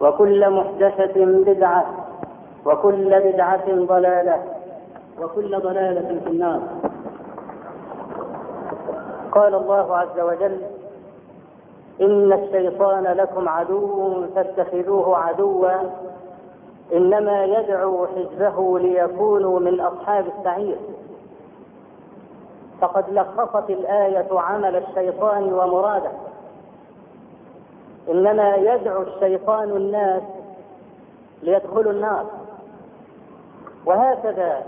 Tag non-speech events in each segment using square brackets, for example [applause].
وكل محدثة بدعة وكل بدعة ضلالة وكل ضلالة في النار. قال الله عز وجل إن الشيطان لكم عدو فاتخذوه عدوا إنما يدعو حزبه ليكونوا من أصحاب السعير. فقد لخصت الآية عمل الشيطان ومراده. إنما يدعو الشيطان الناس ليدخلوا النار. وهكذا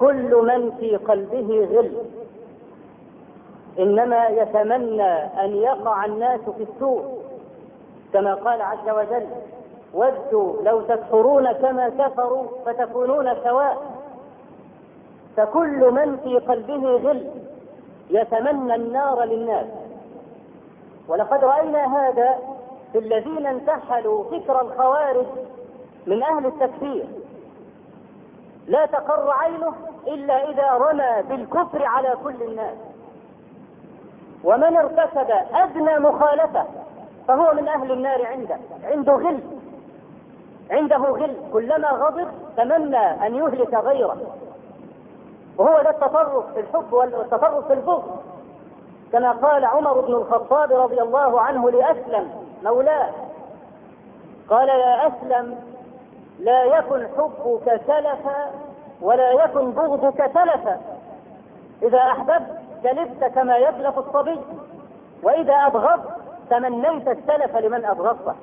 كل من في قلبه غل. إنما يتمنى أن يقع الناس في السوء كما قال عز وجل ودوا لو تكفرون كما كفروا فتكونون سواء. فكل من في قلبه غل يتمنى النار للناس. ولقد رأينا هذا في الذين انتحلوا فكر الخوارج من أهل التكفير. لا تقر عينه إلا إذا رمى بالكفر على كل الناس. ومن ارتكب أدنى مخالفة فهو من أهل النار عنده. عنده غل. عنده غل. كلما غضب تمنى أن يهلك غيره. وهو ده التطرف في الحب والتطرف في البغض. كما قال عمر بن الخطاب رضي الله عنه لأسلم مولاه. قال يا أسلم لا يكن حبك سلفا ولا يكن بغضك تلفا إذا أحببت سلفت كما يسلف الصبي وإذا أبغضت تمنيت السلف لمن أبغضته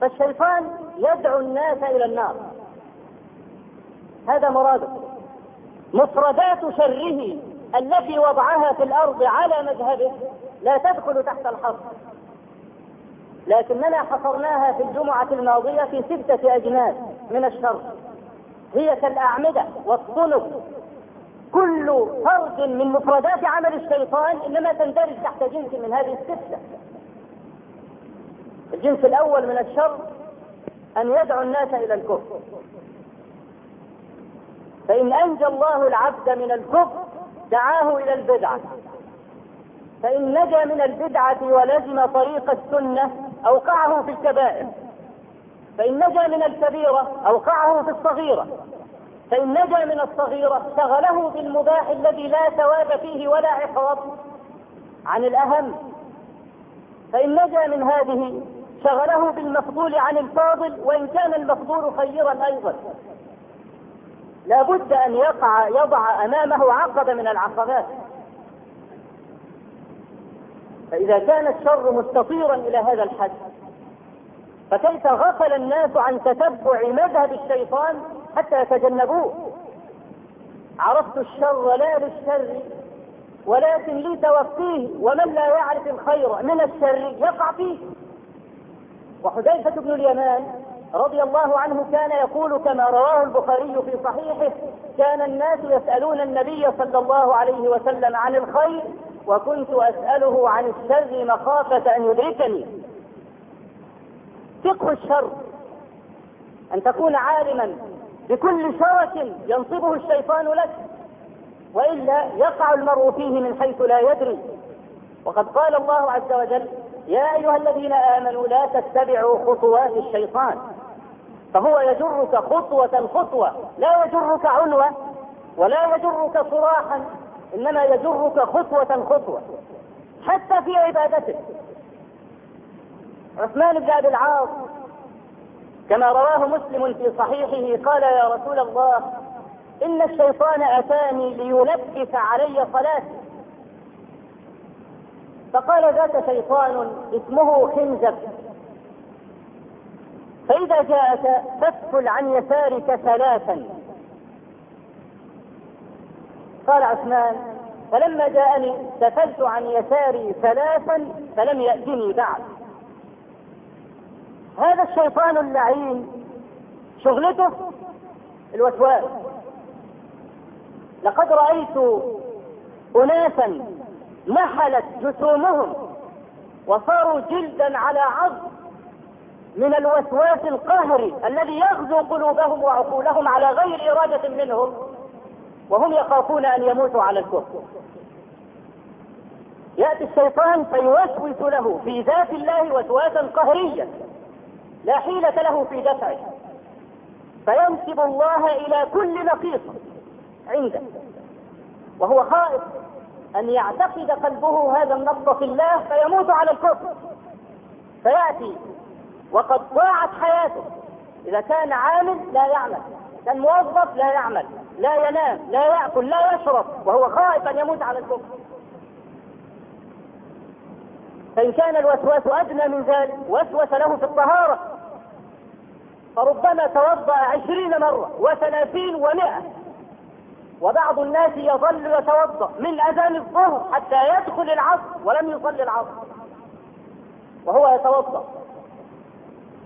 فالشيطان يدعو الناس إلى النار. هذا مراده مفردات شره التي وضعها في الأرض على مذهبه لا تدخل تحت الحصر لكننا حصرناها في الجمعة الماضية في ستة أجناس من الشر. هي كالأعمدة والصلب كل فرد من مفردات عمل الشيطان إنما تندرج تحت جنس من هذه الستة. الجنس الأول من الشر أن يدعو الناس إلى الكفر. فإن أنجى الله العبد من الكفر دعاه إلى البدعة. فإن نجا من البدعة ولزم طريق السنة أوقعه في الكبائر. فإن نجا من الكبيرة أوقعه في الصغيرة. فإن نجا من الصغيرة شغله بالمباح الذي لا ثواب فيه ولا عقاب عن الأهم. فإن نجا من هذه شغله بالمفضول عن الفاضل وإن كان المفضول خيرا أيضا. لا بد أن يقع يضع أمامه عقبة من العقبات. فإذا كان الشر مستطيرا إلى هذا الحد فكيف غفل الناس عن تتبع مذهب الشيطان حتى يتجنبوه؟ عرفت الشر لا للشر ولكن لتوقيه ومن لا يعرف الخير من الشر يقع فيه. وحذيفة بن اليمان رضي الله عنه كان يقول كما رواه البخاري في صحيحه كان الناس يسألون النبي صلى الله عليه وسلم عن الخير وكنت أسأله عن الشر مخافة أن يدركني. فقه الشر أن تكون عالما بكل شرك ينصبه الشيطان لك وإلا يقع المرء فيه من حيث لا يدري. وقد قال الله عز وجل يا أيها الذين آمنوا لا تتبعوا خطوات الشيطان. فهو يجرك خطوة خطوة لا يجرك عنوة ولا يجرك صراحا إنما يجرك خطوة خطوة. حتى في عبادتك عثمان بن أبي العاص كما رواه مسلم في صحيحه قال يا رسول الله إن الشيطان أتاني ليلبس علي صلاتي. فقال ذاك شيطان اسمه خنزب. فإذا جاءك فاسفل عن يسارك ثلاثا. قال عثمان فلما جاءني سفلت عن يساري ثلاثا فلم يأتني بعد. هذا الشيطان اللعين شغلته الوسواس. لقد رأيت أناسا نحلت جسومهم وصاروا جلدا على عظم من الوسواس القهري الذي يغزو قلوبهم وعقولهم على غير إرادة منهم وهم يخافون أن يموتوا على الكفر. يأتي الشيطان فيوسوس له في ذات الله وسواسا قهريا لا حيلة له في دفعه فينسب الله إلى كل نقيصة عنده وهو خائف أن يعتقد قلبه هذا النقص في الله فيموت على الكفر. فيأتي وقد ضاعت حياته. إذا كان عامل لا يعمل. كان موظف لا يعمل. لا ينام لا يأكل لا يشرب وهو خائف أن يموت على الكفر. فإن كان الوسواس أدنى من ذلك وسوس له في الطهارة. فربما توضأ عشرين مرة وثلاثين ومائة وبعض الناس يظل يتوضأ من أذان الظهر حتى يدخل العصر ولم يصلي العصر. وهو يتوضأ.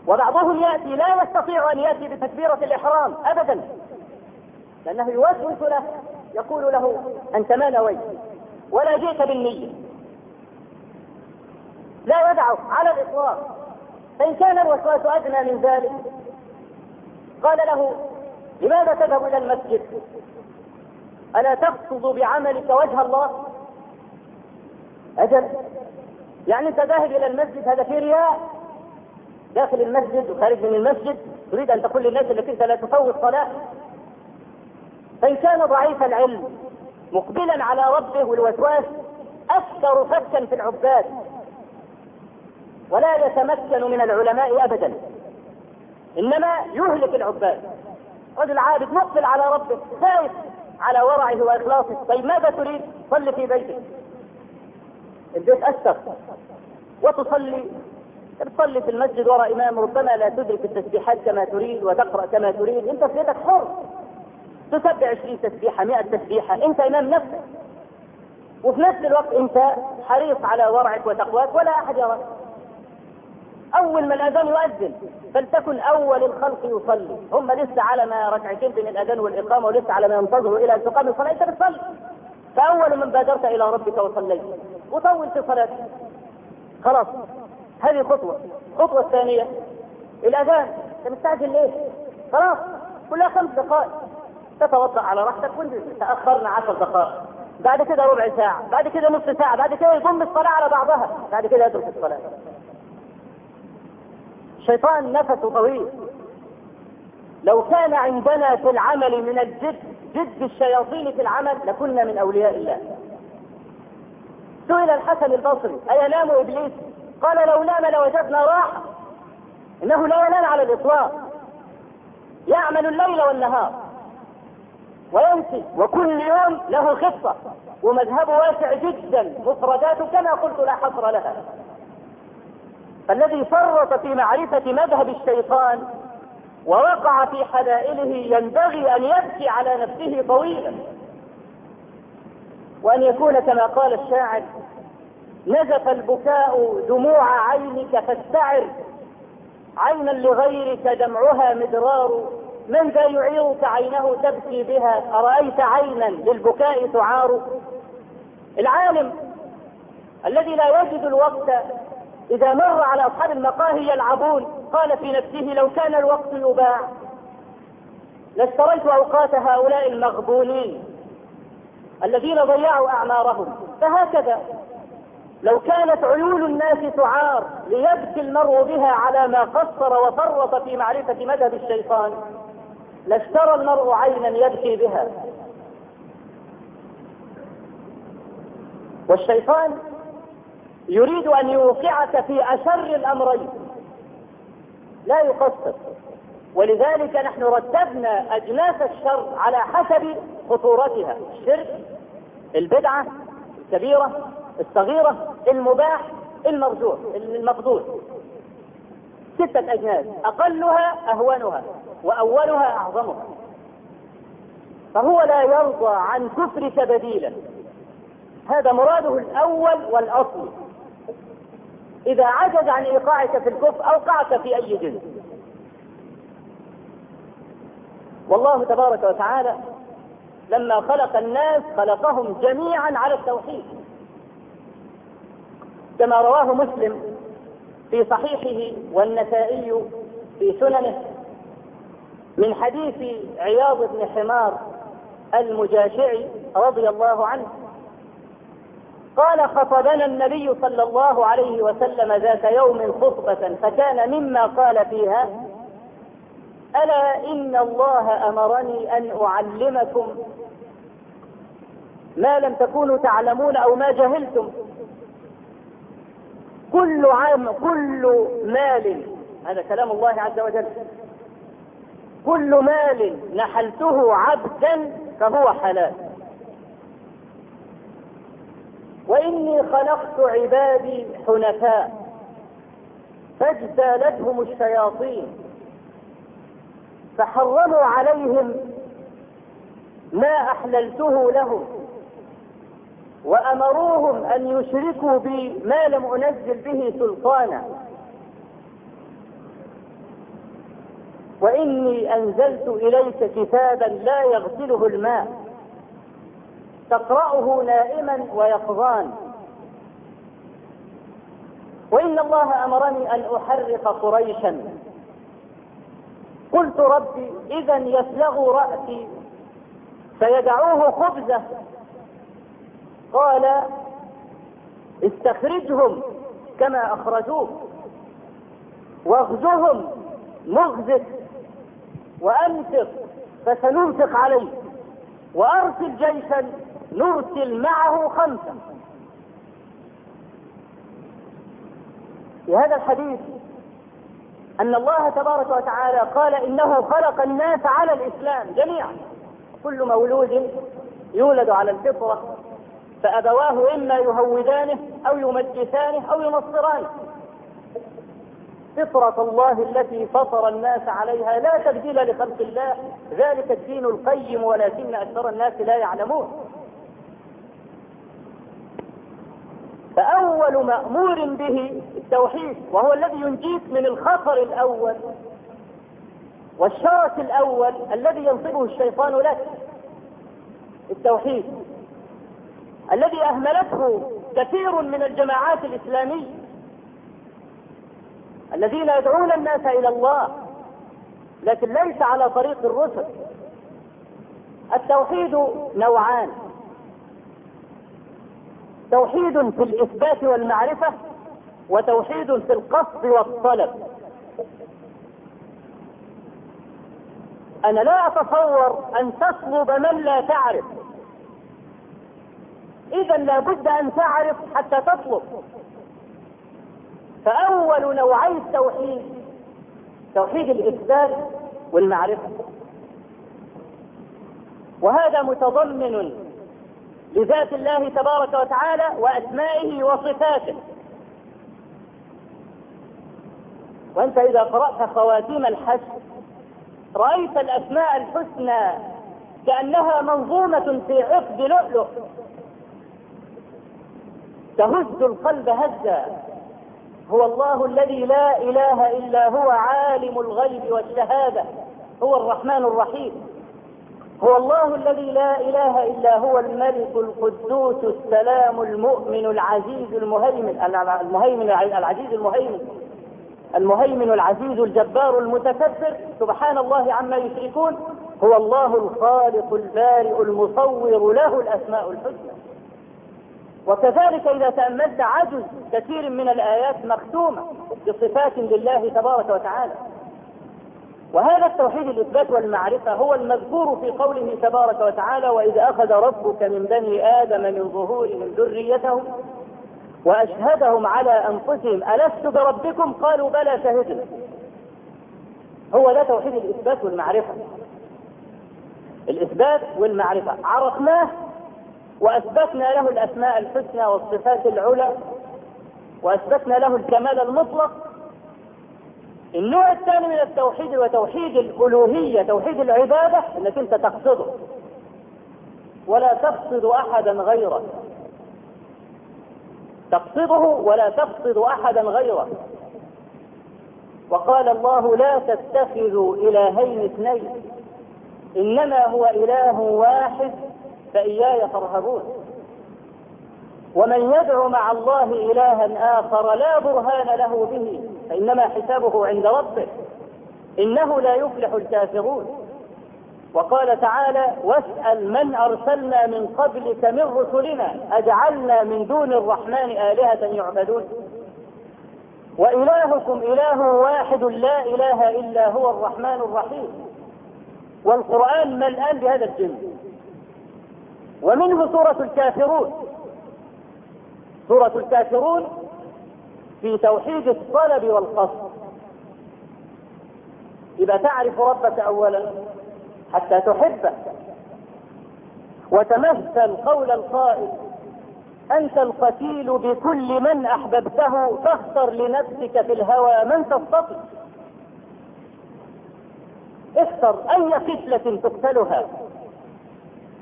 وبعضهم يأتي لا يستطيع أن يأتي بتكبيرة الإحرام أبدا. لأنه يوسوس له يقول له أنت ما نويت ولا جئت بالنية. لا يدعه على الإطلاق فإن كان الوسواس أدنى من ذلك قال له لماذا تذهب إلى المسجد؟ ألا تقصد بعملك وجه الله؟ أجل يعني أنت ذاهب إلى المسجد هذا في رياء. داخل المسجد وخارج من المسجد تريد أن تقول للناس أنك أنت لا تفوت صلاة. فإن كان ضعيف العلم مقبلا على ربه والوسواس أكثر فكا في العباد. ولا يتمكن من العلماء أبدا. إنما يهلك العباد. رجل عابد مقبل على ربه خايف على ورعه وإخلاصه. طيب ماذا تريد؟ صل في بيتك. البيت أستر. وتصلي تصلي في المسجد وراء إمام ربما لا تدرك التسبيحات كما تريد وتقرأ كما تريد. أنت في يدك حر. تسبح 20 تسبيحة 100 تسبيحة. أنت إمام نفسك. وفي نفس الوقت أنت حريص على ورعك وتقواك ولا أحد يراك. أول ما الأذان يؤذن فلتكن أول الخلق يصلي. هم لسه على ما ركعتين بين الأذان والإقامة ولسه على ما ينتظروا إلى أن تقام الصلاة. أنت بتصلي. فأول من بادرت إلى ربك وصليت. وطول في صلاتك خلاص. هذه خطوة. الخطوة الثانية الأذان. أنت مستعجل ليه؟ خلاص. كلها خمس دقائق. تتوضأ على راحتك وانت تأخرنا عشر دقائق. بعد كده ربع ساعة. بعد كده نصف ساعة. بعد كده يضم الصلاة على بعضها. بعد كده يترك الصلاة. الشيطان نفسه طويل. لو كان عندنا في العمل من الجد جد الشياطين في العمل لكنا من أولياء الله. سئل الحسن البصري أينام إبليس؟ قال لو نام لوجدنا راحه إنه لا ينام على الإطلاق. يعمل الليل والنهار. ويمشي. وكل يوم له خطة. ومذهبه واسع جدا. مفرداته كما قلت لا حصر لها. فالذي فرط في معرفة مذهب الشيطان ووقع في حلائله ينبغي أن يبكي على نفسه طويلا. وأن يكون كما قال الشاعر نزف البكاء دموع عينك فاستعر. عينا لغيرك دمعها مدرار. من ذا يعيرك عينه تبكي بها؟ أرأيت عينا للبكاء تعار؟ العالم الذي لا يجد الوقت إذا مر على أصحاب المقاهي يلعبون. قال في نفسه لو كان الوقت يباع. لاشتريت أوقات هؤلاء المغبونين الذين ضيعوا أعمارهم. فهكذا لو كانت عيون الناس تعار ليبكي المرء بها على ما قصر وفرط في معرفة مذهب الشيطان لاشترى المرء عينا يبكي بها. والشيطان يريد أن يوقعك في أشر الأمرين. لا يقصر. ولذلك نحن رتبنا أجناس الشر على حسب خطورتها. الشرك البدعة الكبيرة. الصغيرة المباح المرجوح المفضول ستة أجناس أقلها أهونها وأولها أعظمها. فهو لا يرضى عن كفرك بديلا. هذا مراده الأول والأصل. إذا عجز عن إيقاعك في الكفر أوقعك في أي جنس. والله تبارك وتعالى لما خلق الناس خلقهم جميعا على التوحيد. كما رواه مسلم في صحيحه والنسائي في سننه من حديث عياض بن حمار المجاشعي رضي الله عنه قال خطبنا النبي صلى الله عليه وسلم ذات يوم خطبة فكان مما قال فيها ألا إن الله أمرني أن أعلمكم ما لم تكونوا تعلمون أو ما جهلتم؟ كل عام كل مال. هذا كلام الله عز وجل. كل مال نحلته عبدا فهو حلال. وإني خلقت عبادي حنفاء فاجتالتهم الشياطين فحرموا عليهم ما أحللته لهم. وأمروهم أن يشركوا بي ما لم أنزل به سلطانا. وإني أنزلت إليك كتابا لا يغسله الماء. تقرأه نائما ويقظان. وإن الله أمرني أن أحرق قريشا. قلت ربي إذا يسلغ رأسي. فيدعوه خبزة. قال استخرجهم كما أخرجوك واغزهم مغزك وأنفق فسننفق عليه. وأرسل جيشا نرسل معه خمسة. في هذا الحديث أن الله تبارك وتعالى قال إنه خلق الناس على الإسلام جميعا. كل مولود يولد على الفطرة. فأبواه إما يهودانه أو يمجسانه أو ينصرانه. فطرة الله التي فطر الناس عليها لا تبديل لخلق الله ذلك الدين القيم ولكن أكثر الناس لا يعلمون. فأول مأمور به التوحيد وهو الذي ينجيك من الخطر الأول والشرس الأول الذي ينصبه الشيطان لك التوحيد. الذي أهملته كثير من الجماعات الإسلامية. الذين يدعون الناس إلى الله لكن ليس على طريق الرسل. التوحيد نوعان. توحيد في الإثبات والمعرفة وتوحيد في القصد والطلب. أنا لا أتصور أن تطلب من لا تعرف. إذا لابد أن تعرف حتى تطلب. فأول نوعي التوحيد توحيد الإثبات والمعرفة. وهذا متضمن لذات الله تبارك وتعالى وأسمائه وصفاته. وأنت إذا قرأت خواتيم الحج رأيت الأسماء الحسنى كأنها منظومة في عقد لؤلؤ. تهز القلب هزا. هو الله الذي لا إله إلا هو عالم الغيب والشهادة. هو الرحمن الرحيم. هو الله الذي لا إله إلا هو الملك القدوس السلام المؤمن العزيز المهيمن. المهيمن العزيز المهيمن. المهيمن العزيز الجبار المتكبر. سبحان الله عما يشركون. هو الله الخالق البارئ المصور له الأسماء الحسنى. وكذلك إذا تأملت عجز كثير من الآيات مختومة بصفات لله تبارك وتعالى. وهذا التوحيد الإثبات والمعرفة هو المذكور في قوله تبارك وتعالى وإذ أخذ ربك من بني آدم من ظهورهم ذريتهم وأشهدهم على أنفسهم ألست بربكم؟ قالوا بلى شهدنا. هو ده توحيد الإثبات والمعرفة. الإثبات والمعرفة عرفناه وأثبتنا له الأسماء الحسنى والصفات العلى وأثبتنا له الكمال المطلق. النوع الثاني من التوحيد هو توحيد الألوهية توحيد العبادة أنك أنت تقصده. ولا تقصد أحدا غيره تقصده ولا تقصد أحدا غيره وقال الله لا تتخذوا إلهين اثنين إنما هو إله واحد. فإياي فارهبون. ومن يدعو مع الله إلها آخر لا برهان له به فإنما حسابه عند ربه. إنه لا يفلح الكافرون. وقال تعالى واسأل من أرسلنا من قبلك من رسلنا أجعلنا من دون الرحمن آلهة يعبدون. وإلهكم إله واحد لا إله إلا هو الرحمن الرحيم. والقرآن ملآن بهذا الجنس ومنه سورة الكافرون. سورة الكافرون في توحيد الطلب والقصد. إذا تعرف ربك أولا حتى تحبه وتمثل قول القائل أنت القتيل بكل من أحببته فاختر لنفسك في الهوى من تستطيع. اختر أي قتلة تقتلها.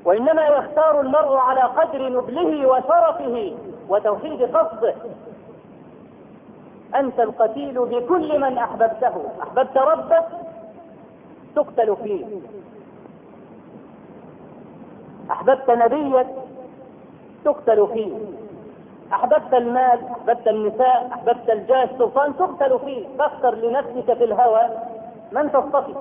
وإنما يختار المرء على قدر نبله وشرفه وتوحيد قصده. أنت القتيل بكل من أحببته. أحببت ربك تقتل فيه. أحببت نبيك تقتل فيه. أحببت المال أحببت النساء أحببت الجاه السلطان تقتل فيه. فاختر لنفسك في الهوى من تستطيع.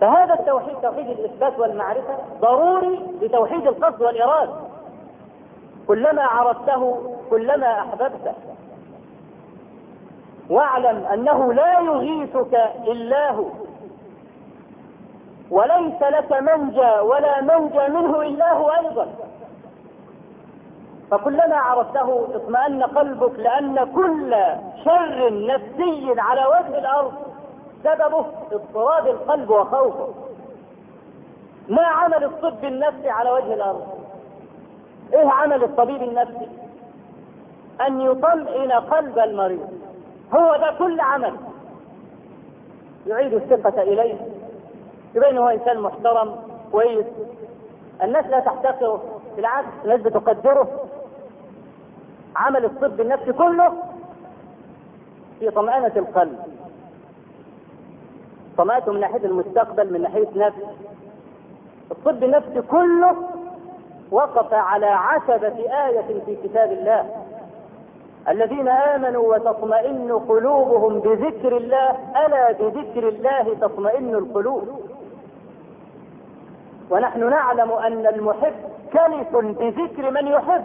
فهذا التوحيد توحيد الإثبات والمعرفة ضروري لتوحيد القصد والإرادة. كلما عرفته كلما أحببته. واعلم أنه لا يغيثك إلا هو. وليس لك منجى ولا منجى منه إلا هو أيضا. فكلما عرفته اطمأن قلبك لأن كل شر نفسي على وجه الأرض سببه اضطراب القلب وخوفه. ما عمل الطب النفسي على وجه الأرض؟ إيه عمل الطبيب النفسي؟ أن يطمئن قلب المريض. هو ده كل عمل. يعيد الثقة إليه. يبين هو إنسان محترم كويس. الناس لا تحتقره بالعكس الناس بتقدره. عمل الطب النفسي كله في طمأنة القلب. طمأنته من ناحية المستقبل من ناحية نفس. الطب النفسي كله وقف على عتبة آية في كتاب الله. الذين آمنوا وتطمئن قلوبهم بذكر الله ألا بذكر الله تطمئن القلوب؟ ونحن نعلم أن المحب كلف بذكر من يحب.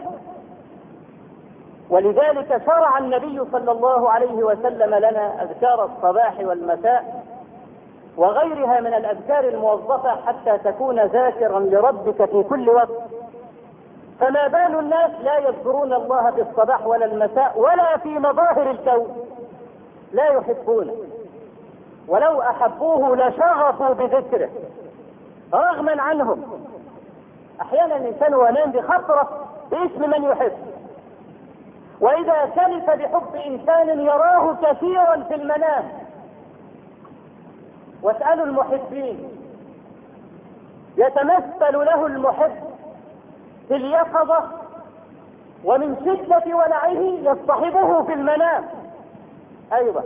ولذلك شرع النبي صلى الله عليه وسلم لنا أذكار الصباح والمساء وغيرها من الأذكار الموظفة حتى تكون ذاكرا لربك في كل وقت. فما بال الناس لا يذكرون الله في الصباح ولا المساء ولا في مظاهر الكون لا يحبونه. ولو أحبوه لشغفوا بذكره. رغما عنهم. أحيانا الإنسان وينام بخطرة باسم من يحب. وإذا كلف بحب إنسان يراه كثيرا في المنام واسألوا المحبين. يتمثل له المحب في اليقظة ومن شدة ولعه يصطحبه في المنام. أيضا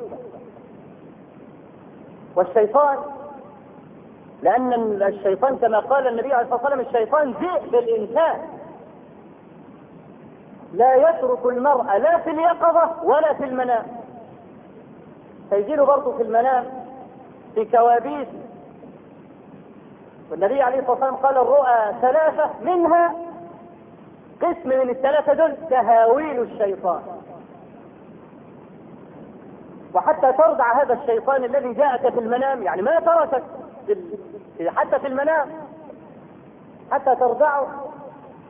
والشيطان لأن الشيطان كما قال النبي عليه الصلاة والسلام الشيطان ذئب الإنسان لا يترك المرأة لا في اليقظة ولا في المنام. فيجيله برضه في المنام. في كوابيس والنبي عليه الصلاة والسلام قال الرؤى ثلاثة منها قسم من الثلاثة دول تهاويل الشيطان. وحتى ترضع هذا الشيطان الذي جاءك في المنام يعني ما تركك حتى في المنام حتى ترضعه.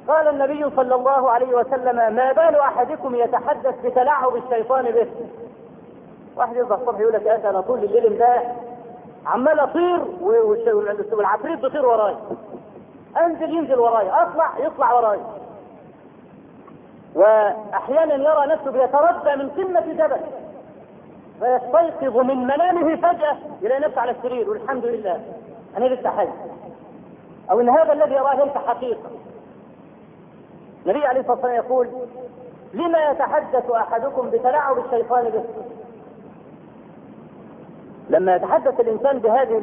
قال النبي صلى الله عليه وسلم ما بال أحدكم يتحدث بتلاعب الشيطان به؟ واحد يصبح الصبح يقول لك أنا طول الليل امبارح عمال أطير والعفريت بيطير وراي. أنزل ينزل وراي. أطلع يطلع وراي. وأحيانا يرى نفسه بيتردى من قمة جبل. فيستيقظ من منامه فجأة يلاقي نفسه على السرير. والحمد لله. أنا لسه حي. أو إن هذا الذي يراه ليس حقيقة. النبي عليه الصلاة والسلام يقول لما يتحدث أحدكم بتلاعب الشيطان به؟ لما يتحدث الإنسان بهذه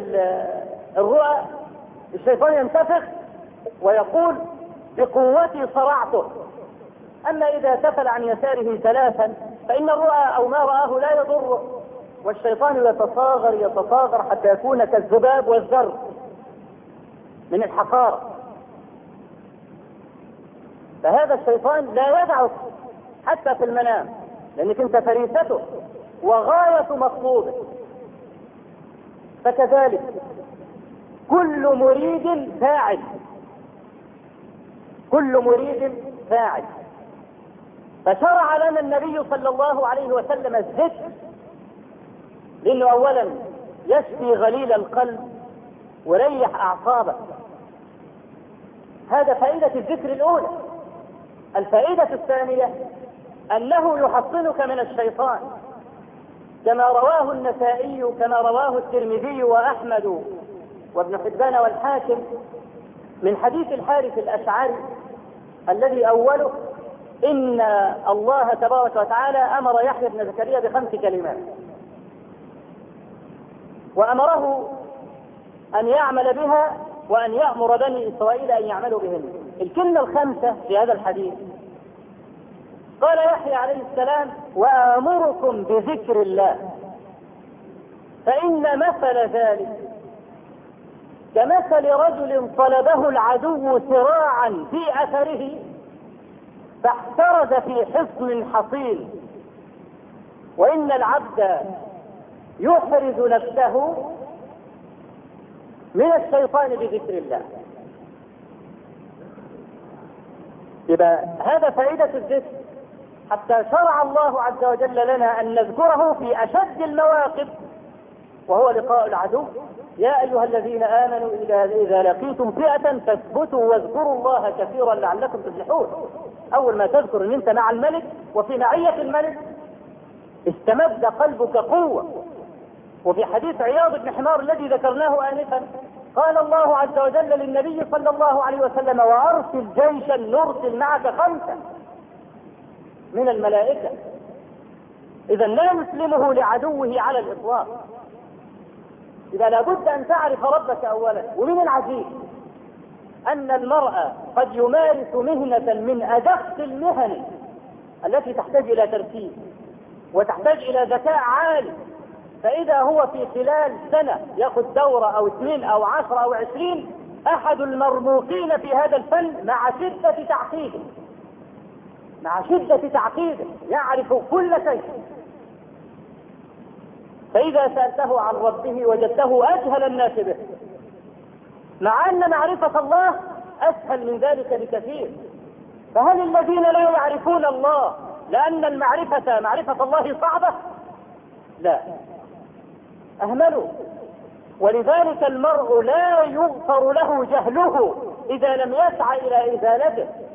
الرؤى الشيطان ينتفخ ويقول بقوتي صرعته. أما إذا تفل عن يساره ثلاثا فإن الرؤى أو ما رآه لا يضره والشيطان يتصاغر يتصاغر حتى يكون كالذباب والذر من الحقارة فهذا الشيطان لا يدعك حتى في المنام لأنك أنت فريسته وغاية مطلوبه فكذلك كل مريد فاعل. كل مريد فاعل. فشرع لنا النبي صلى الله عليه وسلم الذكر لأنه اولا يشفي غليل القلب وريح أعصابه. هذا فائدة الذكر الأولى. الفائدة الثانية أنه يحصنك من الشيطان. كما رواه النسائي كما رواه الترمذي وأحمد وابن حبان والحاكم من حديث الحارث الأشعري الذي أوله إن الله تبارك وتعالى أمر يحيى بن زكريا بخمس كلمات. وأمره أن يعمل بها وأن يأمر بني إسرائيل أن يعملوا بهن. الكلمة الخامسة في هذا الحديث قال يحيى عليه السلام وآمركم بذكر الله. فإن مثل ذلك كمثل رجل طلبه العدو سراعا في أثره فاحترز في حصن حصين. وإن العبد يحرز نفسه من الشيطان بذكر الله. يبقى هذا فائدة الذكر. حتى شرع الله عز وجل لنا أن نذكره في أشد المواقف وهو لقاء العدو. يا أيها الذين آمنوا إذا لقيتم فئة فاثبتوا واذكروا الله كثيرا لعلكم تفلحون. أول ما تذكر أن أنت مع الملك وفي معية الملك استمد قلبك قوة. وفي حديث عياض بن حمار الذي ذكرناه آنفا قال الله عز وجل للنبي صلى الله عليه وسلم وأرسل جيشا نرسل معك خمسة من الملائكة. إذا لا نسلمه لعدوه على الإطلاق. إذا لابد أن تعرف ربك أولا. ومن العجيب أن المرأة قد يمارس مهنة من أدق المهن التي تحتاج إلى ترتيب وتحتاج إلى ذكاء عالي. فإذا هو في خلال سنة يأخذ دورة أو اثنين أو عشرة أو عشرين أحد المرموقين في هذا الفن مع شدة تعقيده. مع شدة تعقيده يعرف كل شيء. فإذا سألته عن ربه وجدته أجهل الناس به. مع أن معرفة الله أسهل من ذلك بكثير. فهل الذين لا يعرفون الله لأن المعرفة معرفة الله صعبة؟ لا. أهملوا. ولذلك المرء لا يغفر له جهله إذا لم يسعى إلى إزالته.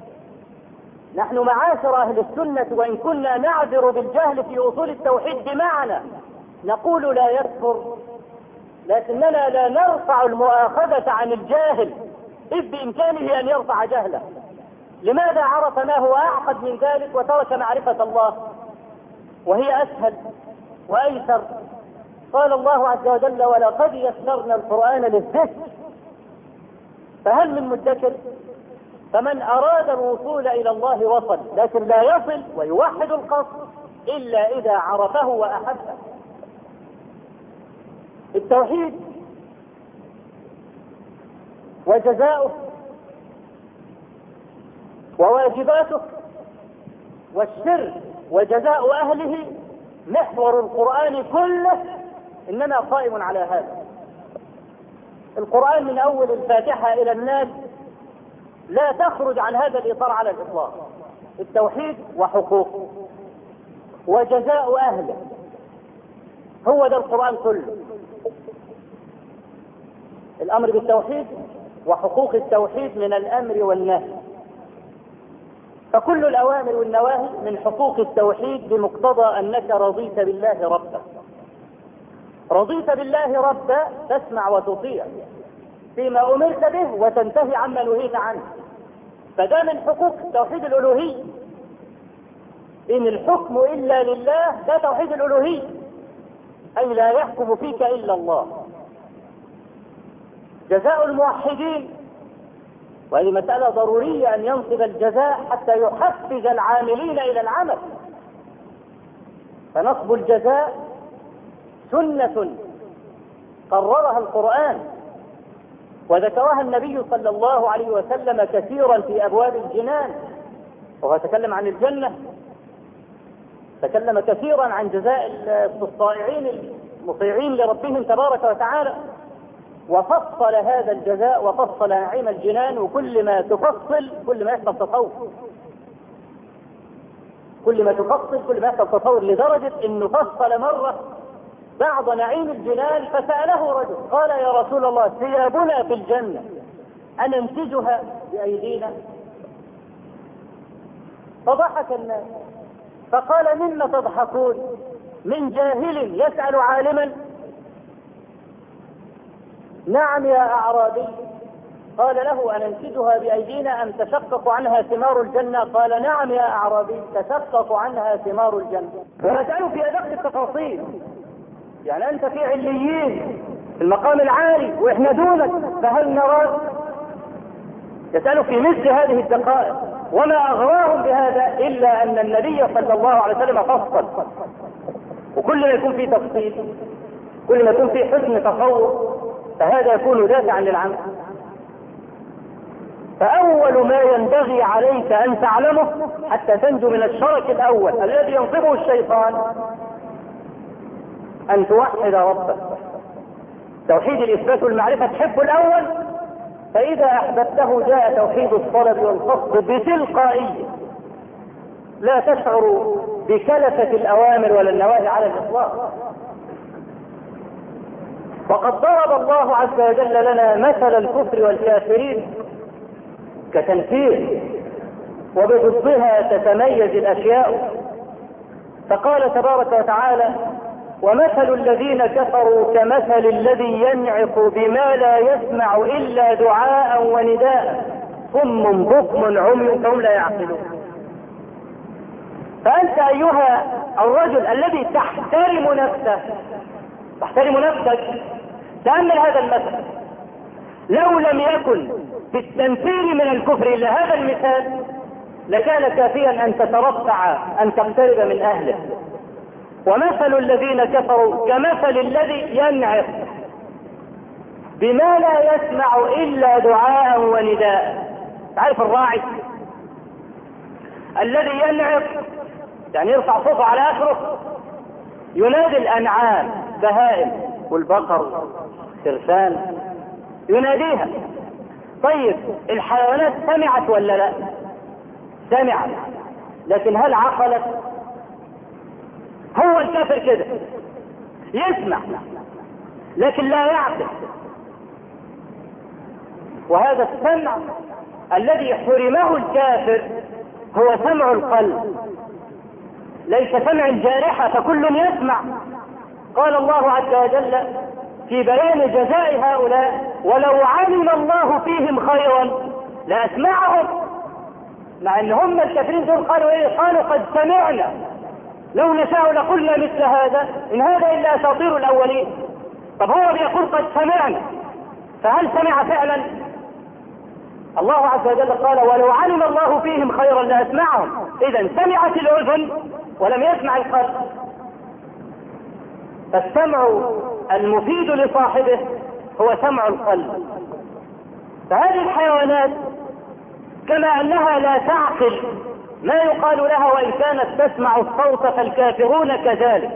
نحن معاشر أهل السنة وإن كنا نعذر بالجهل في أصول التوحيد بمعنى نقول لا يكفر لكننا لا نرفع المؤاخذة عن الجاهل إذ بإمكانه أن يرفع جهله. لماذا عرف ما هو أعقد من ذلك وترك معرفة الله؟ وهي أسهل وأيسر. قال الله عز وجل ولقد يسرنا القرآن للذكر فهل من مدكر؟ فمن أراد الوصول إلى الله وصل لكن لا يصل ويوحد القصد إلا إذا عرفه وأحبه. التوحيد وجزاؤه وواجباته والسر وجزاء أهله محور القرآن كله إنما قائم على هذا. القرآن من أول الفاتحة إلى الناس لا تخرج عن هذا الإطار على الإطلاق. التوحيد وحقوقه وجزاء أهله. هو ده القرآن كله. الأمر بالتوحيد وحقوق التوحيد من الأمر والنهي. فكل الأوامر والنواهي من حقوق التوحيد بمقتضى أنك رضيت بالله ربا رضيت بالله ربا تسمع وتطيع فيما أمرت به وتنتهي عما نهيت عنه. فده من حقوق توحيد الألوهية إن الحكم إلا لله ده توحيد الألوهية أي لا يحكم فيك إلا الله. جزاء الموحدين. وهذه مسألة ضرورية أن ينصب الجزاء حتى يحفز العاملين إلى العمل. فنصب الجزاء سنة. قررها القرآن. وذكرها النبي صلى الله عليه وسلم كثيرا في أبواب الجنان وهو تكلم عن الجنة تكلم كثيرا عن جزاء الطائعين المطيعين لربهم تبارك وتعالى وفصل هذا الجزاء وفصل نعيم الجنان وكل ما تفصل كل ما يحصل تطور كل ما تفصل كل ما يحصل تطور لدرجة إنه فصل مرة بعض نعيم الجنان فسأله رجل قال يا رسول الله ثيابنا في الجنة أننتجها بأيدينا؟ فضحك الناس فقال مما تضحكون؟ من جاهل يسأل عالما؟ نعم يا أعرابي. قال له أننتجها بأيدينا أم تشقق عنها ثمار الجنة؟ قال نعم يا أعرابي تشقق عنها ثمار الجنة. ونسأله في أدق التفاصيل. يعني أنت في عليين في المقام العالي وإحنا دونك فهل نراك يسأله في مثل هذه الدقائق وما أغراهم بهذا إلا أن النبي صلى الله عليه وسلم فصل. وكل ما يكون في تفصيل كل ما يكون في حسن تصور فهذا يكون دافعا للعمل. فأول ما ينبغي عليك أن تعلمه حتى تنجو من الشرك الأول الذي ينصبه الشيطان أن توحد ربك. توحيد الإثبات والمعرفة تحب الأول فإذا أحببته جاء توحيد الطلب والقصد بتلقائية لا تشعر بكلفة الأوامر ولا النواهي على الإطلاق. وقد ضرب الله عز وجل لنا مثل الكفر والكافرين كتنفير وبضدها تتميز الأشياء. فقال تبارك وتعالى ومثل الذين كفروا كمثل الذي ينعق بما لا يسمع إلا دعاء ونداء. صم بكم عمي فهم لا يعقلون. فأنت أيها الرجل الذي تحترم نفسه تحترم نفسك تأمل هذا المثل لو لم يكن في التنفير من الكفر إلا هذا المثال لكان كافيا أن تترفع أن تقترب من أهله. ومثل الذين كفروا كمثل الذي ينعق بما لا يسمع إلا دعاء ونداء. تعرف الراعي؟ الذي ينعق يعني يرفع صوته على آخره ينادي الأنعام بهائم والبقر سرسان يناديها. طيب الحيوانات سمعت ولا لا؟ سمعت. لكن هل عقلت؟ هو الكافر كده. يسمع لكن لا يعقل. وهذا السمع الذي حرمه الكافر هو سمع القلب. ليس سمع الجارحة فكل يسمع. قال الله عز وجل في بيان جزاء هؤلاء ولو علم الله فيهم خيرا لأسمعهم. مع إن هم الكافرين دول قالوا إيه؟ قالوا قد سمعنا. لو نشاء لقلنا مثل هذا إن هذا إلا أساطير الأولين. طب هو بيقول قد سمعنا فهل سمع فعلا؟ الله عز وجل قال ولو علم الله فيهم خيرا لأسمعهم. اذا سمعت الأذن ولم يسمع القلب. فالسمع المفيد لصاحبه هو سمع القلب. فهذه الحيوانات كما أنها لا تعقل ما يقال لها وإن كانت تسمع الصوت فالكافرون كذلك.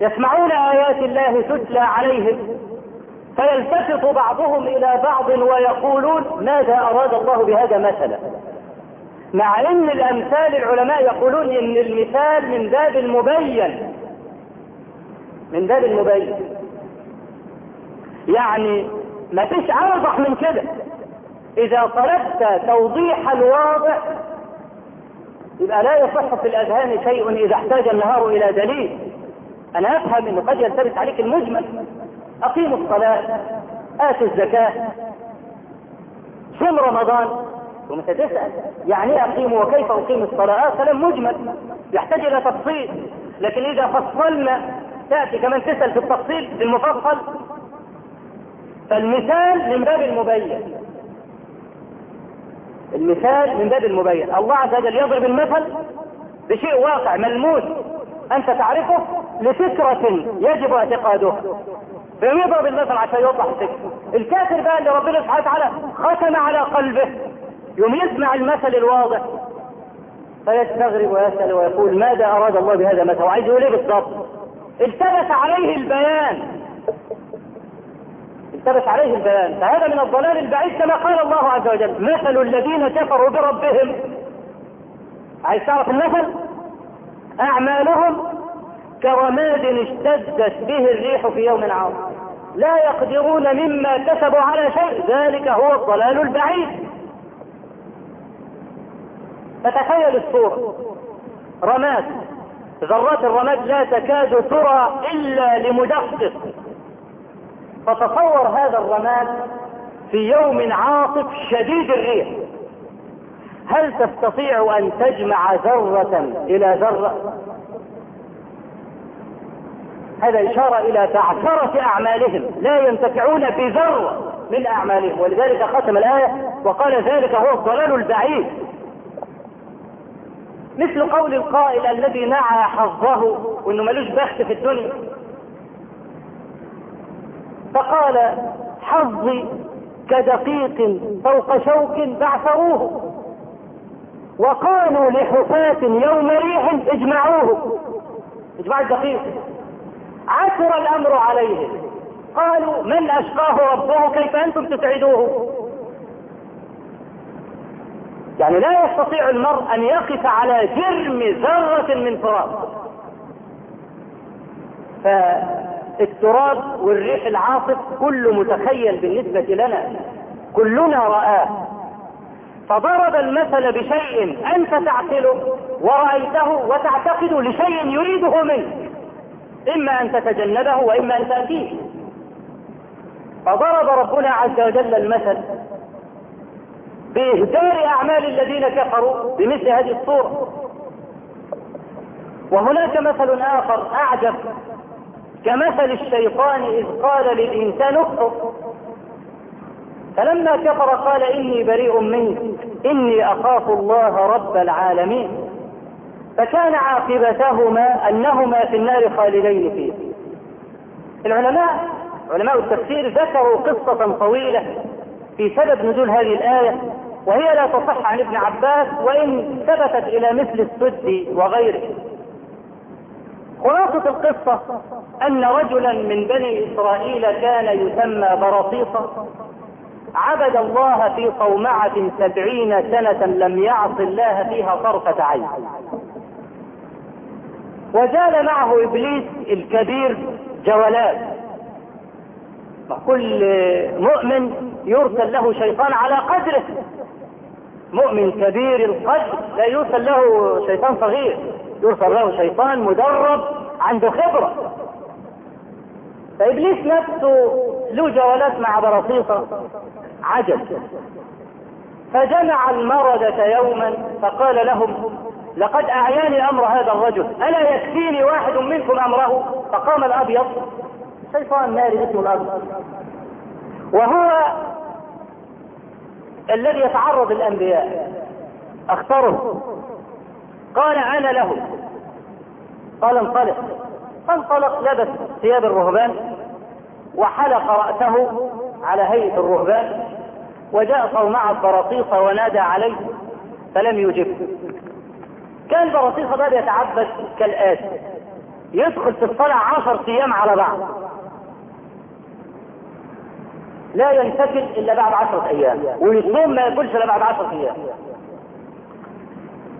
يسمعون آيات الله تتلى عليهم فيلتفت بعضهم إلى بعض ويقولون ماذا أراد الله بهذا مثلا؟ مع إن الأمثال العلماء يقولون إن المثال من باب المبين. من باب المبين. يعني ما فيش اوضح من كده. إذا طلبت توضيح الواضح يبقى لا يصح في الأذهان شيء إذا احتاج النهار إلى دليل. أنا أفهم إنه قد يلتبس عليك المجمل. أقيموا الصلاة آتوا الزكاة. صم رمضان. وانت تسأل يعني إيه اقيم وكيف اقيم الصلاة؟ كلام مجمل. يحتاج إلى تفصيل. لكن إذا فصلنا تأتي كمان تسأل في التفصيل المفصل. فالمثال من باب المبين. المثال من باب المبين. الله عز وجل يضرب المثل بشيء واقع ملموس أنت تعرفه لفكرة يجب اعتقادها فيضرب المثل عشان يوضح الفكرة الكافر بقى اللي ربنا سبحانه وتعالى ختم على قلبه. يوم يسمع المثل الواضح فيستغرب ويسأل ويقول ماذا أراد الله بهذا المثل؟ وعايز يقول إيه بالضبط؟ التبس عليه البيان. التبس عليه البيان. فهذا من الضلال البعيد كما قال الله عز وجل مثل الذين كفروا بربهم. عايز تعرف المثل أعمالهم كرماد اشتدت به الريح في يوم عاصف لا يقدرون مما كسبوا على شيء. ذلك هو الضلال البعيد. فتخيل الصورة. رماد ذرات الرماد لا تكاد ترى إلا لمدقق. فتصور هذا الرماد في يوم عاصف شديد الريح. هل تستطيع أن تجمع ذرة إلى ذرة؟ هذا إشارة إلى تعثرة أعمالهم. لا ينتفعون بذرة من أعمالهم. ولذلك ختم الآية وقال ذلك هو الضلال البعيد. مثل قول القائل الذي نعى حظه وإنه ملوش بخت في الدنيا. فقال حظي كدقيق فوق شوك بعثروه وقالوا لحفاة يوم ريح اجمعوه. اجمع الدقيق. عثر الأمر عليهم قالوا من أشقاه ربه؟ كيف أنتم تسعدوه؟ يعني لا يستطيع المرء أن يقف على جرم ذرة من تراب فالتراب والريح العاصف كله متخيل بالنسبة لنا. كلنا رآه. فضرب المثل بشيء أنت تعقله ورأيته وتعتقد لشيء يريده منك إما أن تتجنبه وإما أن تأتيه. فضرب ربنا عز وجل المثل بإهدار أعمال الذين كفروا بمثل هذه الصورة. وهناك مثل آخر أعجب كمثل الشيطان إذ قال للإنسان اكفر فلما كفر قال إني بريء منك إني أخاف الله رب العالمين. فكان عاقبتهما أنهما في النار خالدين فيه. العلماء علماء التفسير ذكروا قصة طويلة في سبب نزول هذه الآية وهي لا تصح عن ابن عباس وإن ثبتت إلى مثل السد وغيره. خلاصة القصة أن رجلا من بني إسرائيل كان يسمى برصيصة عبد الله في صومعة سبعين سنة لم يعص الله فيها طرفة عين. وجال معه إبليس الكبير جولات كل مؤمن يرسل له شيطان على قدره. مؤمن كبير القدر لا يرسل له شيطان صغير يرسل له شيطان مدرب عنده خبرة. فإبليس نفسه له جولات مع برصيصة. عجب. فجمع المردة يوما فقال لهم لقد أعياني أمر هذا الرجل ألا يكفيني واحد منكم أمره؟ فقام الأبيض شيطان ناري اسمه الأبيض وهو الذي يتعرض الانبياء اختاره قال أنا له قال انطلق. فانطلق لبس ثياب الرهبان وحلق رأسه على هيئة الرهبان وجاء صومعة برصيصة ونادى عليه فلم يجب. كان برصيصة بقى يتعبد كالآتي يدخل في الصلاة عشر أيام على بعض. لا ينتكل إلا بعد عشرة أيام ويصوم ما ياكلش إلا بعد عشرة أيام.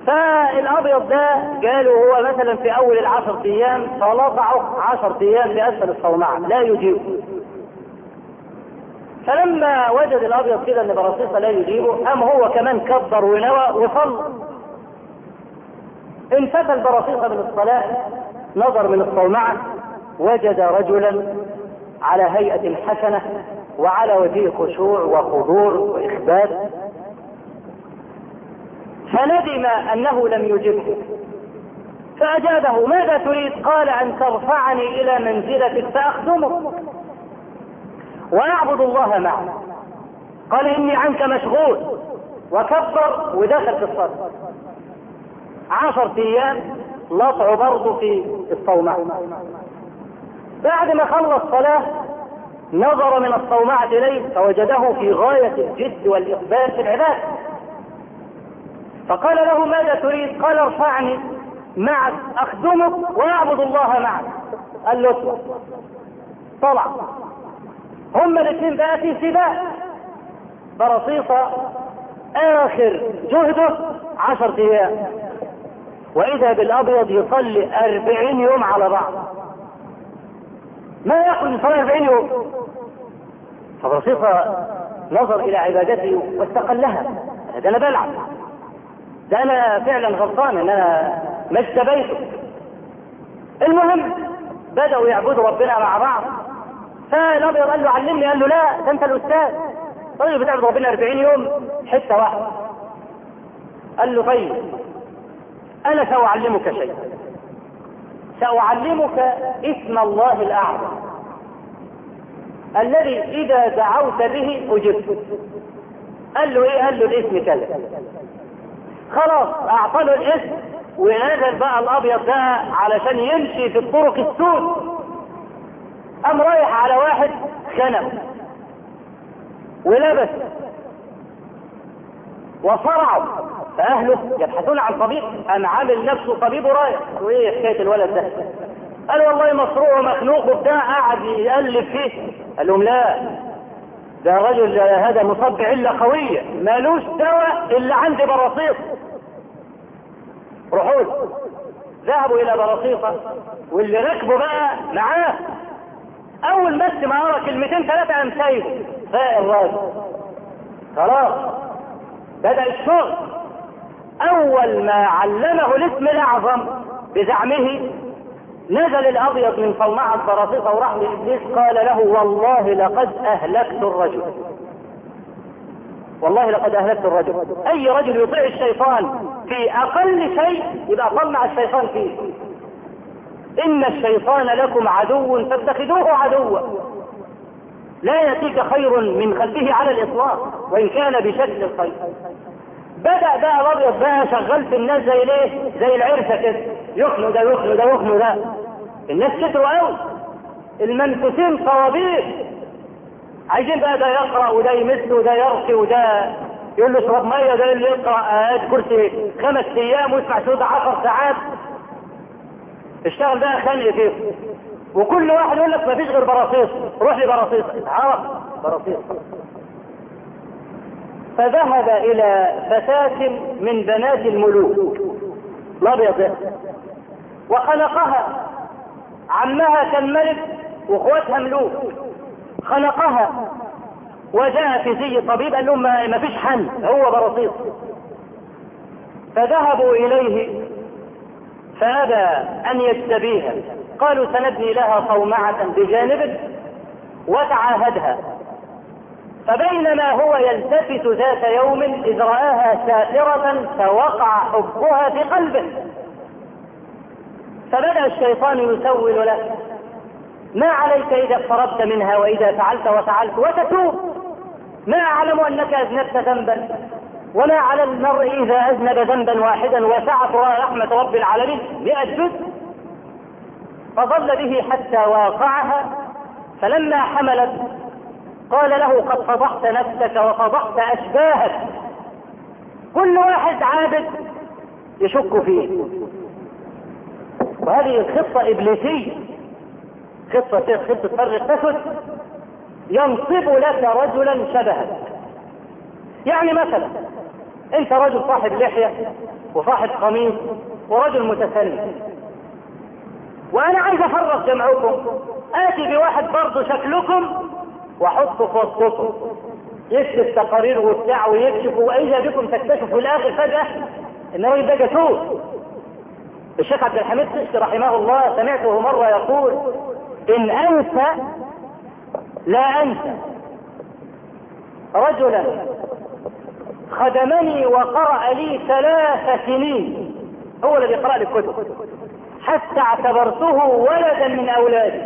فالأبيض ده قالوا هو مثلا في أول العشر أيام فلطعه عشر أيام باسفل الصومعة لا يجيب فلما وجد الأبيض كده إن برصيصة لا يجيبه قام هو كمان كبر ونوى وصلى. انفتل برصيصة من الصلاة نظر من الصومعة وجد رجلا على هيئة حسنة وعلى وجهه خشوع وخضوع وإخبات. فندم أنه لم يجبه. فأجابه ماذا تريد؟ قال أن ترفعني إلى منزلتك فأخدمك. وأعبد الله معك. قال إني عنك مشغول. وكبر ودخل في الصلاة عشر أيام لطع برضه في الصومعة. بعد ما خلص صلاة نظر من الصومعة إليه فوجده في غاية الجد والاقبال في العبادة فقال له ماذا تريد؟ قال ارفعني معك أخدمك وأعبد الله معك. قال له طلع. هما الاثنين بقى في سباق. برصيصة آخر جهده عشر أيام. وإذا بالأبيض يصلي أربعين يوم على بعض. ما يأخذ يصلي أربعين يوم؟ فبرصيصة نظر إلى عبادته واستقلها. ده أنا بلعب ده أنا فعلا غلطان ان أنا ما اجتبيته المهم بدأوا يعبدوا ربنا مع بعض. فالابيض قال له علمني قال له لا ده أنت الأستاذ. طيب بتعبد ربنا 40 يوم حتة واحدة. قال له طيب أنا سأعلمك شيء سأعلمك اسم الله الأعظم. الذي إذا دعوت به أجبت. قال له إيه؟ قال له الاسم كذا. خلاص اعطى له الإسم. ونزل بقى الأبيض ده علشان يمشي في الطرق السود. قام رايح على واحد خنق ولبس. وصرعوا فأهله يبحثون عن طبيب. قام عامل نفسه طبيب ورايح. وايه حكايه الولد ده؟ قال والله مصروع ومخنوق وبتاع. قعد يقلب فيه. قال لهم لا ده رجل هذا مصاب بعله قويه مالوش دواء إلا عندي براصيص روحوا ذهبوا إلى براصيصه واللي ركبوا بقى معاه. أول بس ما قرا كلمتين ثلاثة قام سايبه. فاق الراجل خلاص. بدأ الشغل. أول ما علمه الاسم الأعظم بزعمه نزل الأبيض من صومعة براصيصة وراح لإبليس قال له والله لقد أهلكت الرجل. والله لقد أهلكت الرجل. أي رجل يطيع الشيطان في أقل شيء يبقى طمع الشيطان فيه. إن الشيطان لكم عدو فاتخذوه عدوا. لا يأتيك خير من خلفه على الإطلاق وإن كان بشكل الخير بدأ بقى الابيض بقى شغلت الناس زي ليه؟ زي العرسة كده. يخنوا ده يخنوا ده يخنوا ده. الناس كتروا قوي. المنفوسين صوابير عايزين بقى ده يقرأ وده يمس وده يرقي وده يقول له اشرب مية ده اللي يقرأ آيات كرسي خمس أيام ويسمع سودة عشر ساعات. اشتغل بقى خنق فيه. وكل واحد يقول لك ما فيش غير براصيص. روح لي براصيص. عرف براصيص. فذهب إلى فتاة من بنات الملوك. الأبيض. وخلقها. عمها كان ملك وأخواتها ملوك. خلقها وجاء في زي طبيب قال لهم ما فيش حل هو براصيص فذهبوا إليه فأبى أن يجتبيها. قالوا سنبني لها صومعة بجانبه وتعاهدها. فبينما هو يلتفت ذات يوم إذ رآها سائرة فوقع حبها في قلبه. فبدأ الشيطان يسول له. ما عليك إذا اقتربت منها وإذا فعلت وفعلت وتتوب. ما أعلم أنك أذنبت ذنبا وما على المرء إذا أذنب ذنبا واحدا وسعت رحمة رب العالمين مئة جزء. فظل به حتى واقعها فلما حملت قال له قد فضحت نفسك وفضحت أشباهك. كل واحد عابد يشك فيه. وهذه خطة إبليسية. خطة خطة فرق تسد ينصب لك رجلا شبهك يعني مثلا أنت رجل صاحب لحية وصاحب قميص ورجل متسلم. وأنا عايز افرق جمعكم. آتي بواحد برضه شكلكم وأحطه في وسطكم. يكتب تقارير وبتاع ويكشف وإذا بكم تكتشفوا في الآخر فجأة ان الراجل ده جاسوس الشيخ عبد الحميد رحمه الله سمعته مرة يقول إن انسى لا انسى رجلا خدمني وقرأ لي ثلاث سنين. هو الذي قرأ لي الكتب. حتى اعتبرته ولدا من أولادي.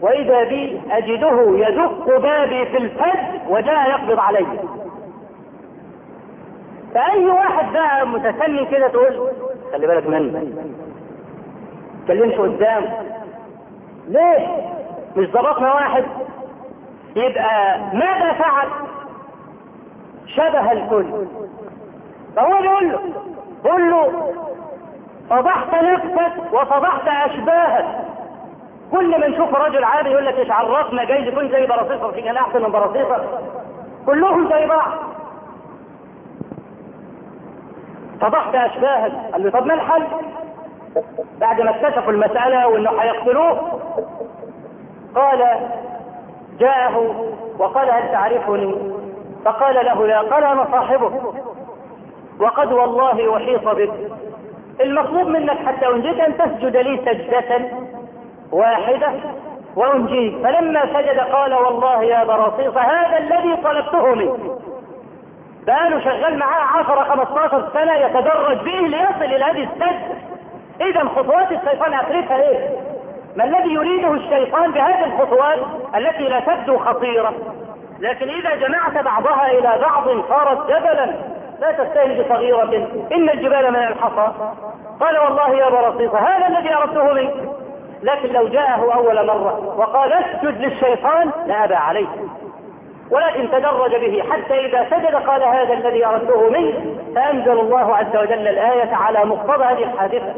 وإذا بي أجده يدق بابي في الفج وجاء يقبض علي. فأي واحد بقى متسنن كده تقول خلي بالك منه تكلمش قدام. ليه؟ مش ضبطنا واحد. يبقى ماذا فعل؟ شبه الكل. فهو بيقول له؟ قول له فضحت نفسك وفضحت أشباهك. كل ما نشوف رجل عادي يقول لك إيش عرفنا جاي يكون زي براصيصه في كان أحسن من براصيصه كلهم زي بعض. فضحت أشباهك. قال له طب ما الحل؟ بعد ما اكتشفوا المسألة وإنه هيقتلوه قال جاءه وقال هل تعرفني؟ فقال له لا قال أنا صاحبك وقد والله أحيط بك. المطلوب منك حتى انجيك أن تسجد لي سجدة واحدة وأنجيك. فلما سجد قال والله يا براصيص هذا الذي طلبته منك. بقاله شغال معاه 10 15 سنة يتدرج به ليصل إلى هذه السجدة. إذا خطوات الشيطان اخرتها إيه؟ ما الذي يريده الشيطان بهذه الخطوات التي لا تبدو خطيرة. لكن إذا جمعت بعضها إلى بعض صارت جبلا لا تستهل بصغيرة إن الجبال من الحصى. قال والله يا برصيص هذا الذي أردته منك. لكن لو جاءه أول مرة وقال اسجد للشيطان لأبى عليه. ولكن تدرج به حتى إذا سجد قال هذا الذي أردته منك. فأنزل الله عز وجل الآية على مقتضى هذه الحادثة.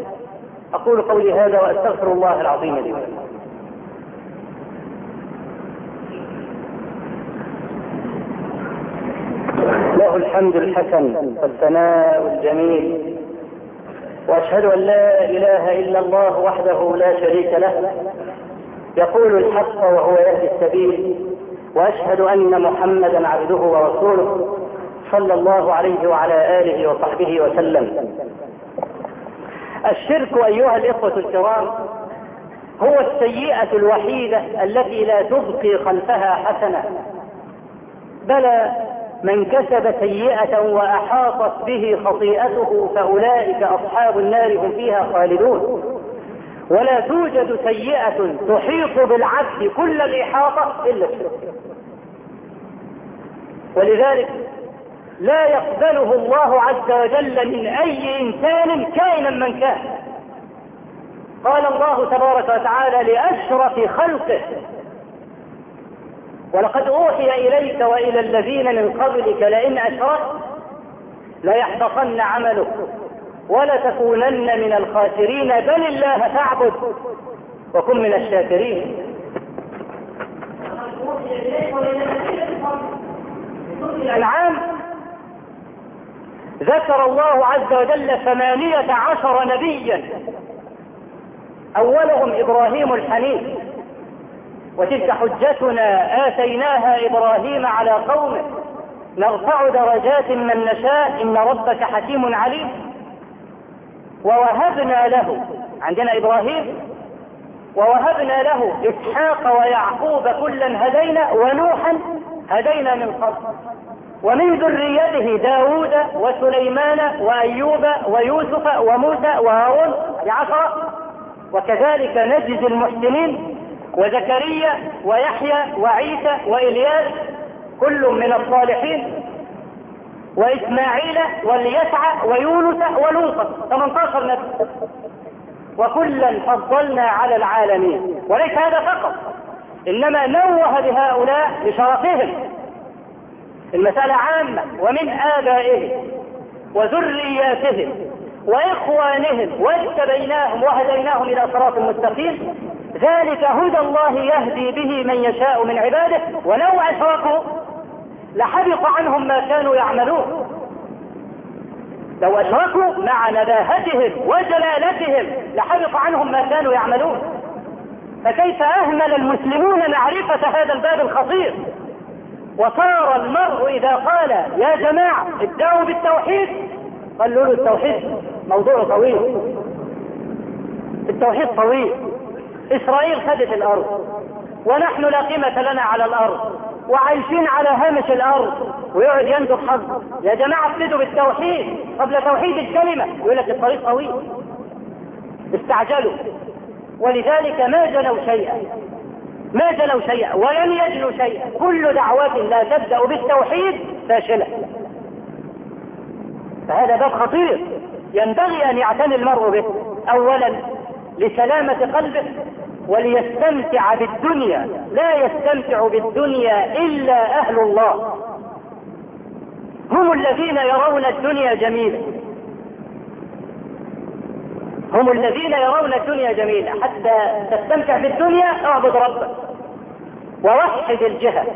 أقول قولي هذا وأستغفر الله العظيم لي. له الحمد الحسن والثناء الجميل وأشهد أن لا إله إلا الله وحده لا شريك له يقول الحق وهو يهدي السبيل وأشهد أن محمدا عبده ورسوله صلى الله عليه وعلى آله وصحبه وسلم. الشرك أيها الإخوة الكرام هو السيئة الوحيدة التي لا تبقي خلفها حسنة. بلى من كسب سيئة وأحاطت به خطيئته فأولئك أصحاب النار هم فيها خالدون. ولا توجد سيئة تحيط بالعبد كل الإحاطة إلا الشرك. ولذلك لا يقبله الله عز وجل من أي إنسان كائنا من كان. قال الله تبارك وتعالى لأشرف خلقه. ولقد أوحي إليك وإلى الذين من قبلك لئن أشركت ليحبطن عملك ولتكونن من الخاسرين. بل الله فاعبد وكن من الشاكرين. الأنعام ذكر الله عز وجل ثمانية عشر نبيا. أولهم إبراهيم الحنيف. وتلك حجتنا آتيناها إبراهيم على قومه. نرفع درجات من نشاء. إن ربك حكيم عليم. ووهبنا له عندنا إبراهيم. ووهبنا له إسحاق ويعقوب كلا هدينا ونوحا هدينا من قبل. ومن ذريته داود وسليمان وأيوب ويوسف وموسى وهارون بعشرة. وكذلك نجزي المحسنين وزكريا ويحيى وعيسى وإلياس كل من الصالحين. وإسماعيل واليسع ويونس ولوطا 18 نبي. وكلا فضلنا على العالمين وليس هذا فقط إنما نوه بهؤلاء لشرفهم المسألة عامة ومن آبائهم وذرياتهم وإخوانهم واجتبيناهم وهديناهم إلى صراط مستقيم. ذلك هدى الله يهدي به من يشاء من عباده ولو أشركوا لحبط عنهم ما كانوا يعملون. لو أشركوا مع نباهتهم وجلالتهم لحبط عنهم ما كانوا يعملون. فكيف أهمل المسلمون معرفة هذا الباب الخطير؟ وصار المرء إذا قال يا جماعة ابدأوا بالتوحيد قالوا له التوحيد موضوع طويل. التوحيد طويل. إسرائيل خدت الأرض ونحن لا قيمة لنا على الأرض وعايشين على هامش الأرض ويقعد يندب حظ يا جماعة ابتدوا بالتوحيد قبل توحيد الكلمة. يقول لك الطريق طويل. استعجلوا. ولذلك ما جنوا شيئا. ما جنوا شيئا ولم يجنوا شيئا كل دعوات لا تبدأ بالتوحيد فاشلة. فهذا باب خطير. ينبغي أن يعتني المرء به. أولا لسلامة قلبه وليستمتع بالدنيا. لا يستمتع بالدنيا إلا أهل الله. هم الذين يرون الدنيا جميلة هم الذين يرون الدنيا جميلة. حتى تستمتع بالدنيا اعبد ربك ووحد الجهة.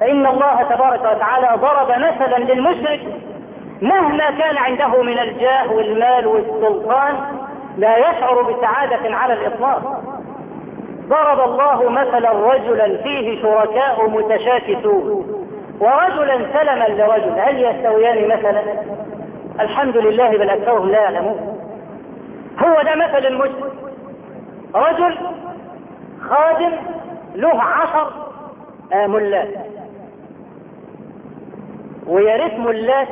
فإن الله تبارك وتعالى ضرب مثلا للمشرك مهما كان عنده من الجاه والمال والسلطان لا يشعر بسعادة على الإطلاق. ضرب الله مثلا رجلا فيه شركاء متشاكسون. ورجلا سلما لرجل. هل يستويان مثلا؟ الحمد لله بل أكثرهم لا يعلمون. هو ده مثل المسلم رجل خادم له عشر ملات ويا ريت ملات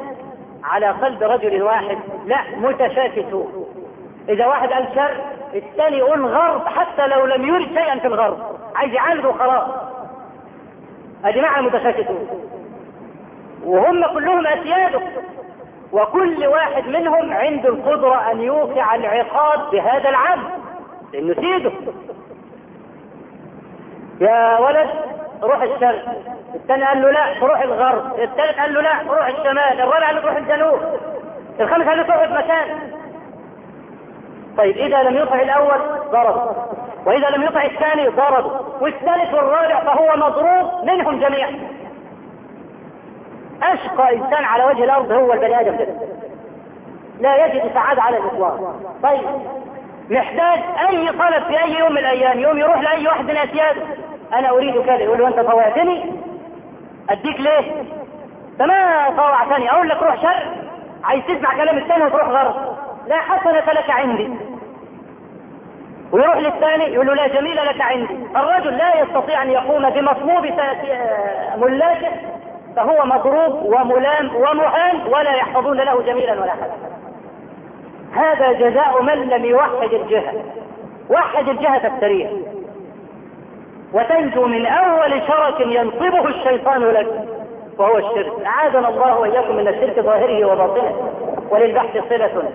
على قلب رجل واحد. لا متشاكسون. إذا واحد قال شر الثاني يقول غرب حتى لو لم يرد شيئا في الغرب. عايز يعالجه خلاص. ادي معنى متشاكسون. وهم كلهم اسياده وكل واحد منهم عنده القدرة أن يوقع العقاب بهذا العبد لأنه سيده يا ولد روح الشرق. الثاني قال له لا تروح الغرب. الثالث قال له لا تروح الشمال. الرابع قال له تروح الجنوب. الخامس قال له تقعد مكان طيب إذا لم يطع الأول ضرب. وإذا لم يطع الثاني ضرب. والثالث والرابع فهو مضروب منهم جميعا. أشقى إنسان على وجه الأرض هو البني آدم ده. لا يجد سعادة على الإطلاق. طيب. محتاج اي طلب في أي يوم من الأيام. يوم يروح لأي واحد من اسياده أنا أريد كذا. يقول له أنت طوعتني أديك ليه؟ فما طوعتني أقول لك روح شر. عايز تسمع كلام الثاني وتروح غرب لا حسنة لك عندي. ويروح للثاني. يقول له لا جميل لك عندي. الرجل لا يستطيع أن يقوم بمطلوب ملاته فهو مضروب وملام ومهان ولا يحفظون له جميلا ولا حسنا هذا جزاء من لم يوحد الجهة. وحد الجهة السريع وتنجو من أول شرك ينصبه الشيطان لك وهو الشرك. أعاذنا الله وإياكم من الشرك ظاهره وباطنه وللبحث صلة.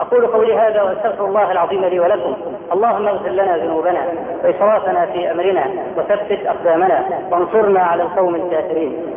أقول قولي هذا وأستغفر الله العظيم لي ولكم. اللهم اغفر لنا ذنوبنا وإسرافنا في أمرنا وثبت أقدامنا وانصرنا على القوم الكافرين.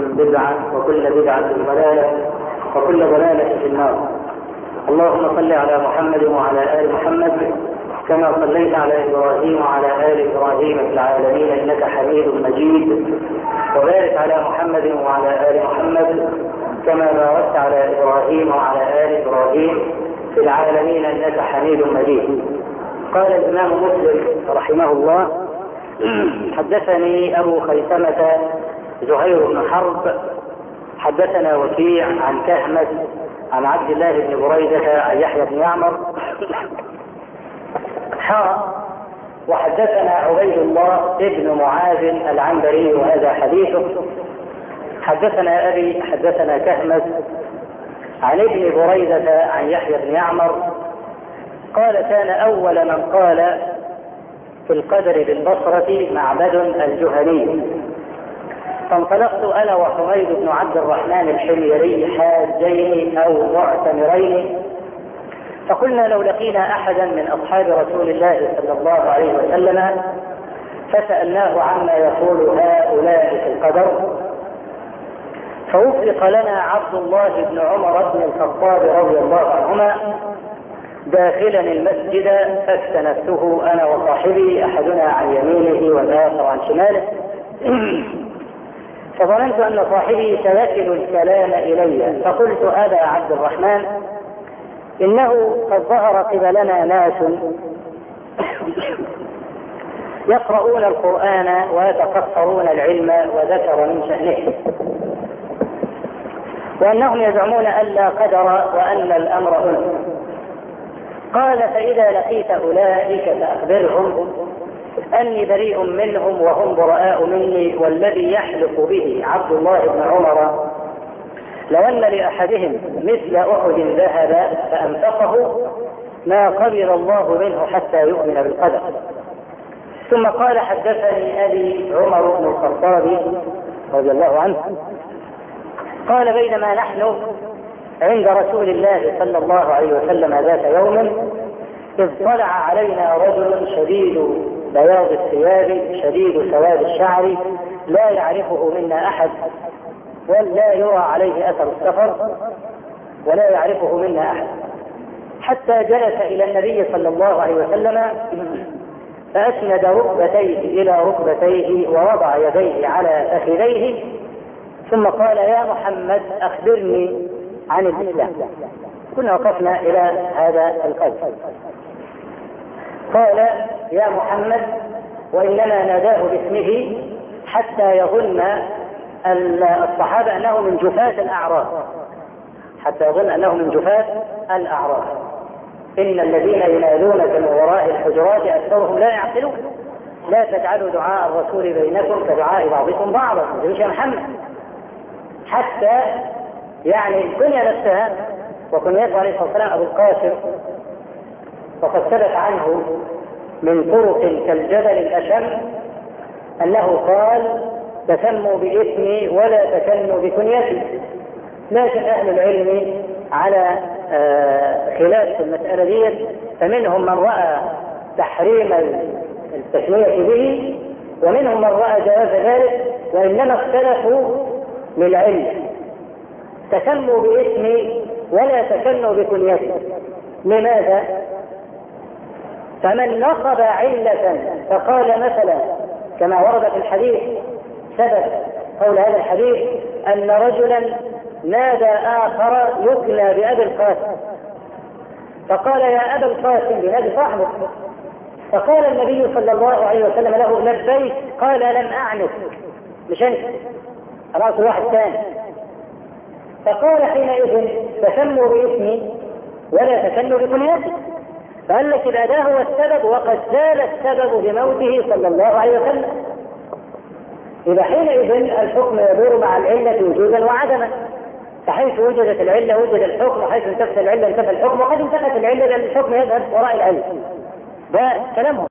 بدعة وكل بدعة ضلالة وكل ضلالة في النار. اللهم صل على محمد وعلى آل محمد كما صليت على إبراهيم وعلى آل إبراهيم في العالمين إنك حميد مجيد. وبارك على محمد وعلى آل محمد كما باركت على إبراهيم وعلى آل إبراهيم في العالمين إنك حميد مجيد. قال الإمام مسلم رحمه الله حدثني أبو خيثمة زهير بن حرب حدثنا وكيع عن كهمس عن عبد الله بن بريدة عن يحيى بن يعمر. حاء وحدثنا عبيد الله ابن معاذ العنبري وهذا حديثه. حدثنا أبي حدثنا كهمس عن ابن بريدة عن يحيى بن يعمر. قال كان أول من قال في القدر بالبصرة معبد الجهني. فانطلقت أنا وحميد بن عبد الرحمن الحميري حاجين أو معتمرين. فقلنا لو لقينا أحدا من أصحاب رسول الله صلى الله عليه وسلم فسألناه عما يقول هؤلاء في القدر. فوفق لنا عبد الله بن عمر بن الخطاب رضي الله عنهما داخلا المسجد فاستنفته أنا وصاحبي أحدنا عن يمينه والآخر عن شماله. [clears throat] فظننت أن صاحبي سيكل الكلام إلي. فقلت أبا عبد الرحمن إنه قد ظهر قبلنا ناس يقرؤون القرآن ويتقصرون العلم وذكر من شأنه وأنهم يزعمون أن لا قدر وأن الأمر أنف قال فإذا لقيت أولئك فأخبرهم أني بريء منهم وهم براء مني والذي يحلف به عبد الله بن عمر. لو أن لأحدهم مثل أحد ذهب فأنفقه ما قبل الله منه حتى يؤمن بالقدر. ثم قال حدثني أبي عمر بن الخطاب رضي الله عنه قال بينما نحن عند رسول الله صلى الله عليه وسلم ذات يوم إذ طلع علينا رجل شديد بياض الثياب شديد سواد الشعر لا يعرفه منا أحد ولا يرى عليه أثر السفر ولا يعرفه منا أحد. حتى جلس إلى النبي صلى الله عليه وسلم فأسند ركبتيه إلى ركبتيه ووضع يديه على فخذيه ثم قال يا محمد أخبرني عن الإسلام. كنا وقفنا إلى هذا القول. قال يا محمد وإنما ناداه باسمه حتى يظن الصحابة أنه من جفاة الأعراب. حتى يظن أنه من جفاة الأعراب. إن الذين ينادونك من وراء الحجرات أكثرهم لا يعقلون. لا تجعلوا دعاء الرسول بينكم كدعاء بعضكم بعضا. يا محمد حتى يعني الدنيا نفسها وكنيته عليه الصلاة والسلام أبو القاسم وقد ثبت عنه من طرق كالجبل الأشم أنه قال تسموا باسمي ولا تكنوا بكنيتي. لكن أهل العلم على آه خلاف في المسألة دي فمنهم من رأى تحريم التسمية به ومنهم من رأى جواز ذلك وإنما اختلفوا للعلم. تسموا باسمي ولا تكنوا بكنيتي. لماذا؟ فمن نصب علة فقال مثلا كما ورد في الحديث سبب قول هذا الحديث أن رجلا نادى آخر يكنى بأبي القاسم. فقال يا أبا القاسم بنادي صاحبه فقال النبي صلى الله عليه وسلم له لبيك قال لم أعنف مش أنت؟ رأس واحد ثاني. فقال حينئذ تسموا باسمي ولا تسموا بكنيتي فقال لك الأداء هو السبب وقد زال السبب بموته صلى الله عليه وسلم. إذا حينئذ الحكم يدور مع العلة وجودا وعدما. فحيث وجدت العلة وجد الحكم وحيث انتفت العلة انتفى الحكم وقد انتفت العلة لأن الحكم يذهب وراء العلة. ده كلامهم.